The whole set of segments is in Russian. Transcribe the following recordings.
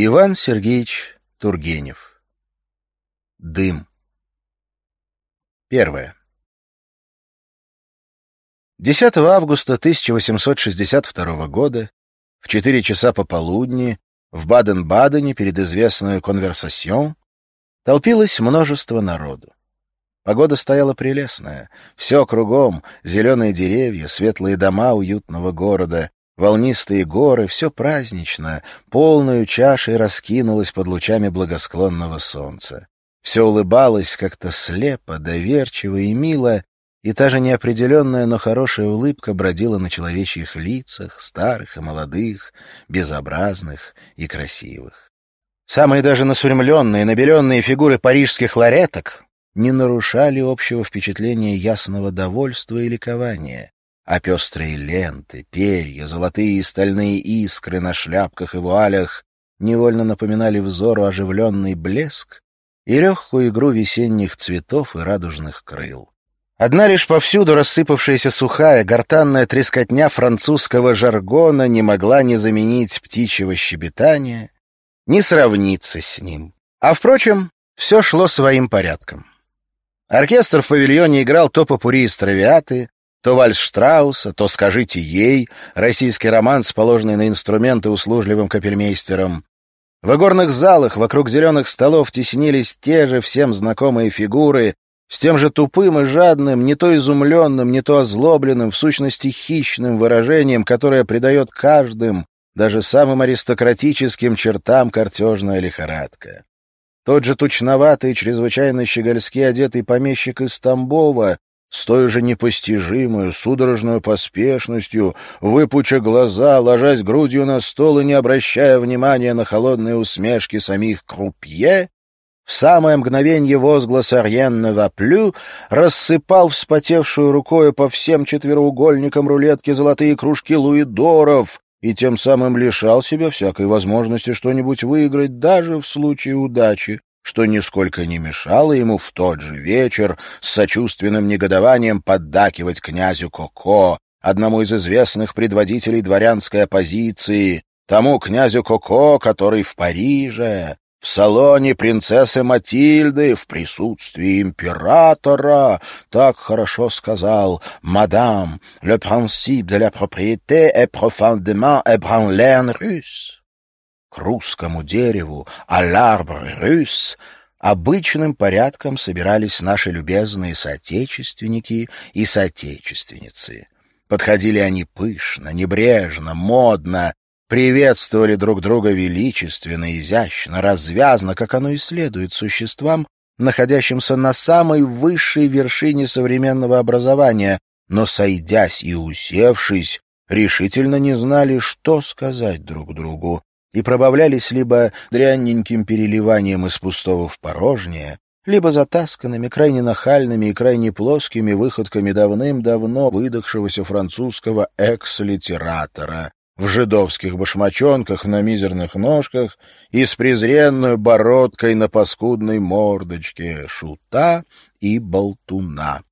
Иван Сергеевич Тургенев. Дым. Первое. 10 августа 1862 года в 4 часа пополудни в Баден-Бадене перед известной конверсасьон толпилось множество народу. Погода стояла прелестная. Все кругом — зеленые деревья, светлые дома уютного города, волнистые горы — все празднично, полную чашей раскинулось под лучами благосклонного солнца. Все улыбалось как-то слепо, доверчиво и мило, и та же неопределенная, но хорошая улыбка бродила на человечьих лицах, старых и молодых, безобразных и красивых. Самые даже насурмленные, набеленные фигуры парижских лареток не нарушали общего впечатления ясного довольства и ликования, а пестрые ленты, перья, золотые и стальные искры на шляпках и вуалях невольно напоминали взору оживленный блеск и легкую игру весенних цветов и радужных крыл. Одна лишь повсюду рассыпавшаяся сухая, гортанная трескотня французского жаргона не могла ни заменить птичьего щебетания, ни сравниться с ним. А, впрочем, все шло своим порядком. Оркестр в павильоне играл то попури из травиаты, то вальс Штрауса, то «Скажите ей», российский романс, положенный на инструменты услужливым капельмейстером. В игорных залах вокруг зеленых столов теснились те же всем знакомые фигуры, с тем же тупым и жадным, не то изумленным, не то озлобленным, в сущности хищным выражением, которое придает каждым, даже самым аристократическим чертам картежная лихорадка. Тот же тучноватый, чрезвычайно щегольски одетый помещик из Тамбова с той же непостижимой, судорожной поспешностью, выпуча глаза, ложась грудью на стол и не обращая внимания на холодные усмешки самих крупье, в самое мгновенье возгласа «Рьен воплю» рассыпал вспотевшую рукой по всем четвероугольникам рулетки золотые кружки луидоров, и тем самым лишал себя всякой возможности что-нибудь выиграть даже в случае удачи, что нисколько не мешало ему в тот же вечер с сочувственным негодованием поддакивать князю Коко, одному из известных предводителей дворянской оппозиции, тому князю Коко, который в Париже, в салоне принцессы Матильды в присутствии императора так хорошо сказал «Мадам, le principe de la propriété est profondément ébranlé en russe». Русскому дереву, а l'arbre russe, обычным порядком собирались наши любезные соотечественники и соотечественницы. Подходили они пышно, небрежно, модно, приветствовали друг друга величественно, изящно, развязно, как оно и следует существам, находящимся на самой высшей вершине современного образования, но, сойдясь и усевшись, решительно не знали, что сказать друг другу, и пробавлялись либо дрянненьким переливанием из пустого в порожнее, либо затасканными, крайне нахальными и крайне плоскими выходками давным-давно выдохшегося французского экс-литератора, в жидовских башмачонках на мизерных ножках и с презренной бородкой на паскудной мордочке шута и болтуна.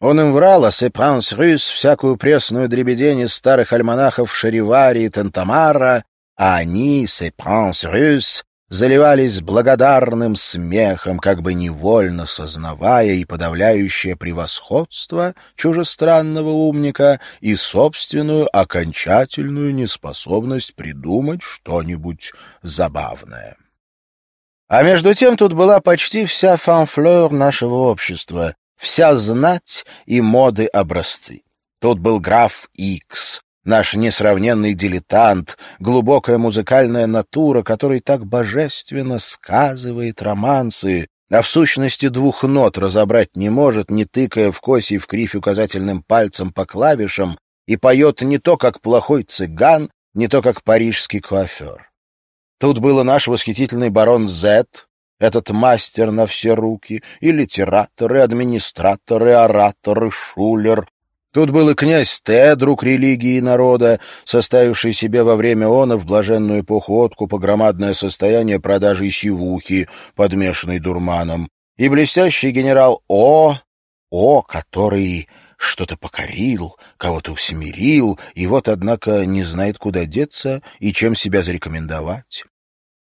Он им врал, а Сепранс Рюс всякую пресную дребедень из старых альманахов Шаривари и Тентамара, а они, Сепранс Рюс, заливались благодарным смехом, как бы невольно сознавая и подавляющее превосходство чужестранного умника и собственную окончательную неспособность придумать что-нибудь забавное. А между тем тут была почти вся фанфлeur нашего общества, вся знать и моды-образцы. Тут был граф Икс, наш несравненный дилетант, глубокая музыкальная натура, который так божественно сказывает романсы, а в сущности двух нот разобрать не может, не тыкая в коси в кривь указательным пальцем по клавишам, и поет не то, как плохой цыган, не то, как парижский коафер. Тут был и наш восхитительный барон Зет, этот мастер на все руки, и литератор, и администратор, и оратор, и шулер, Тут был и князь Т, друг религии и народа, составивший себе во время она в блаженную эпоху откупа громадное состояние продажи сивухи, подмешанной дурманом, и блестящий генерал О, О, который что-то покорил, кого-то усмирил, и вот, однако, не знает, куда деться и чем себя зарекомендовать.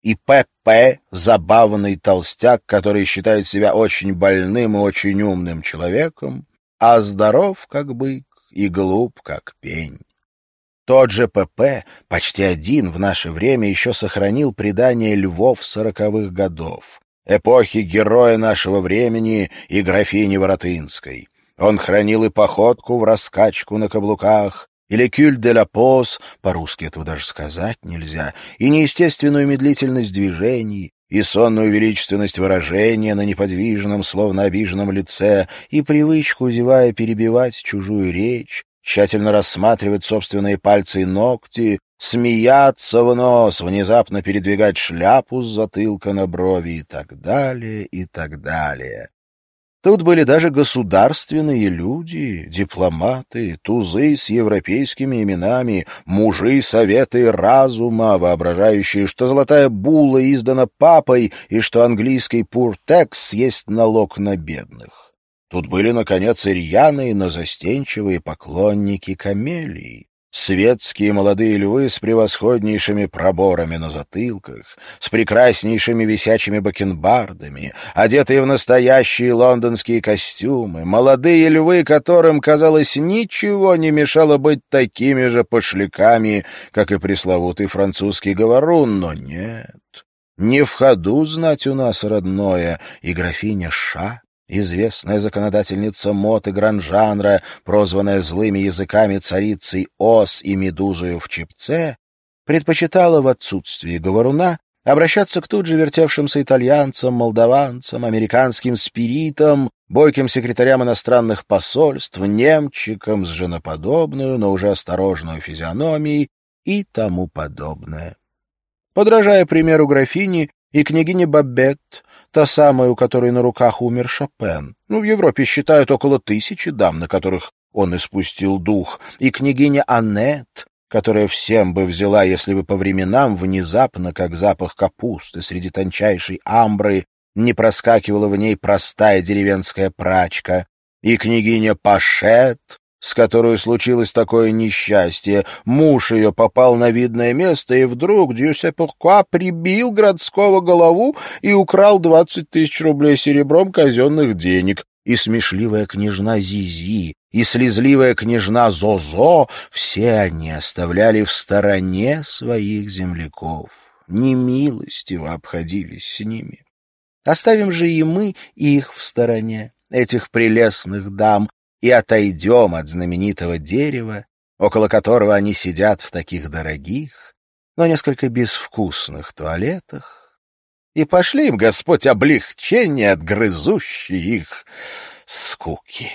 и П.П. — забавный толстяк, который считает себя очень больным и очень умным человеком, а здоров, как бык, и глуп, как пень. Тот же П.П. почти один в наше время еще сохранил предание львов сороковых годов, эпохи героя нашего времени и графини Воротынской. Он хранил и походку в раскачку на каблуках, или кюль де ла поз, по-русски этого даже сказать нельзя, и неестественную медлительность движений, и сонную величественность выражения на неподвижном, словно обиженном лице, и привычку, зевая, перебивать чужую речь, тщательно рассматривать собственные пальцы и ногти, смеяться в нос, внезапно передвигать шляпу с затылка на брови и так далее, и так далее. Тут были даже государственные люди, дипломаты, тузы с европейскими именами, мужи советы разума, воображающие, что золотая була издана папой и что английский пуртекс есть налог на бедных. Тут были, наконец, и рьяные, но застенчивые поклонники камелий, Светские молодые львы с превосходнейшими проборами на затылках, с прекраснейшими висячими бакенбардами, одетые в настоящие лондонские костюмы, молодые львы, которым, казалось, ничего не мешало быть такими же пошляками, как и пресловутый французский говорун, но нет. Не в ходу знать у нас родное, и графиня Ша Известная законодательница мод и гранжанра, прозванная злыми языками царицей Ос и Медузою в чепце, предпочитала в отсутствии говоруна обращаться к тут же вертевшимся итальянцам, молдаванцам, американским спиритам, бойким секретарям иностранных посольств, немчикам с женоподобную, но уже осторожную физиономией и тому подобное. Подражая примеру графини, и княгиня Бабет, та самая, у которой на руках умер Шопен. Ну, в Европе считают около тысячи дам, на которых он испустил дух, и княгиня Аннет, которая всем бы взяла, если бы по временам внезапно, как запах капусты среди тончайшей амбры, не проскакивала в ней простая деревенская прачка, и княгиня Пашет, с которой случилось такое несчастье. Муж ее попал на видное место, и вдруг Дюсепуркуа прибил городского голову и украл двадцать тысяч рублей серебром казенных денег. И смешливая княжна Зизи, и слезливая княжна Зозо — все они оставляли в стороне своих земляков. Немилостиво обходились с ними. Оставим же и мы их в стороне, этих прелестных дам, и отойдем от знаменитого дерева, около которого они сидят в таких дорогих, но несколько безвкусных туалетах, и пошли им, Господь, облегчение от грызущей их скуки.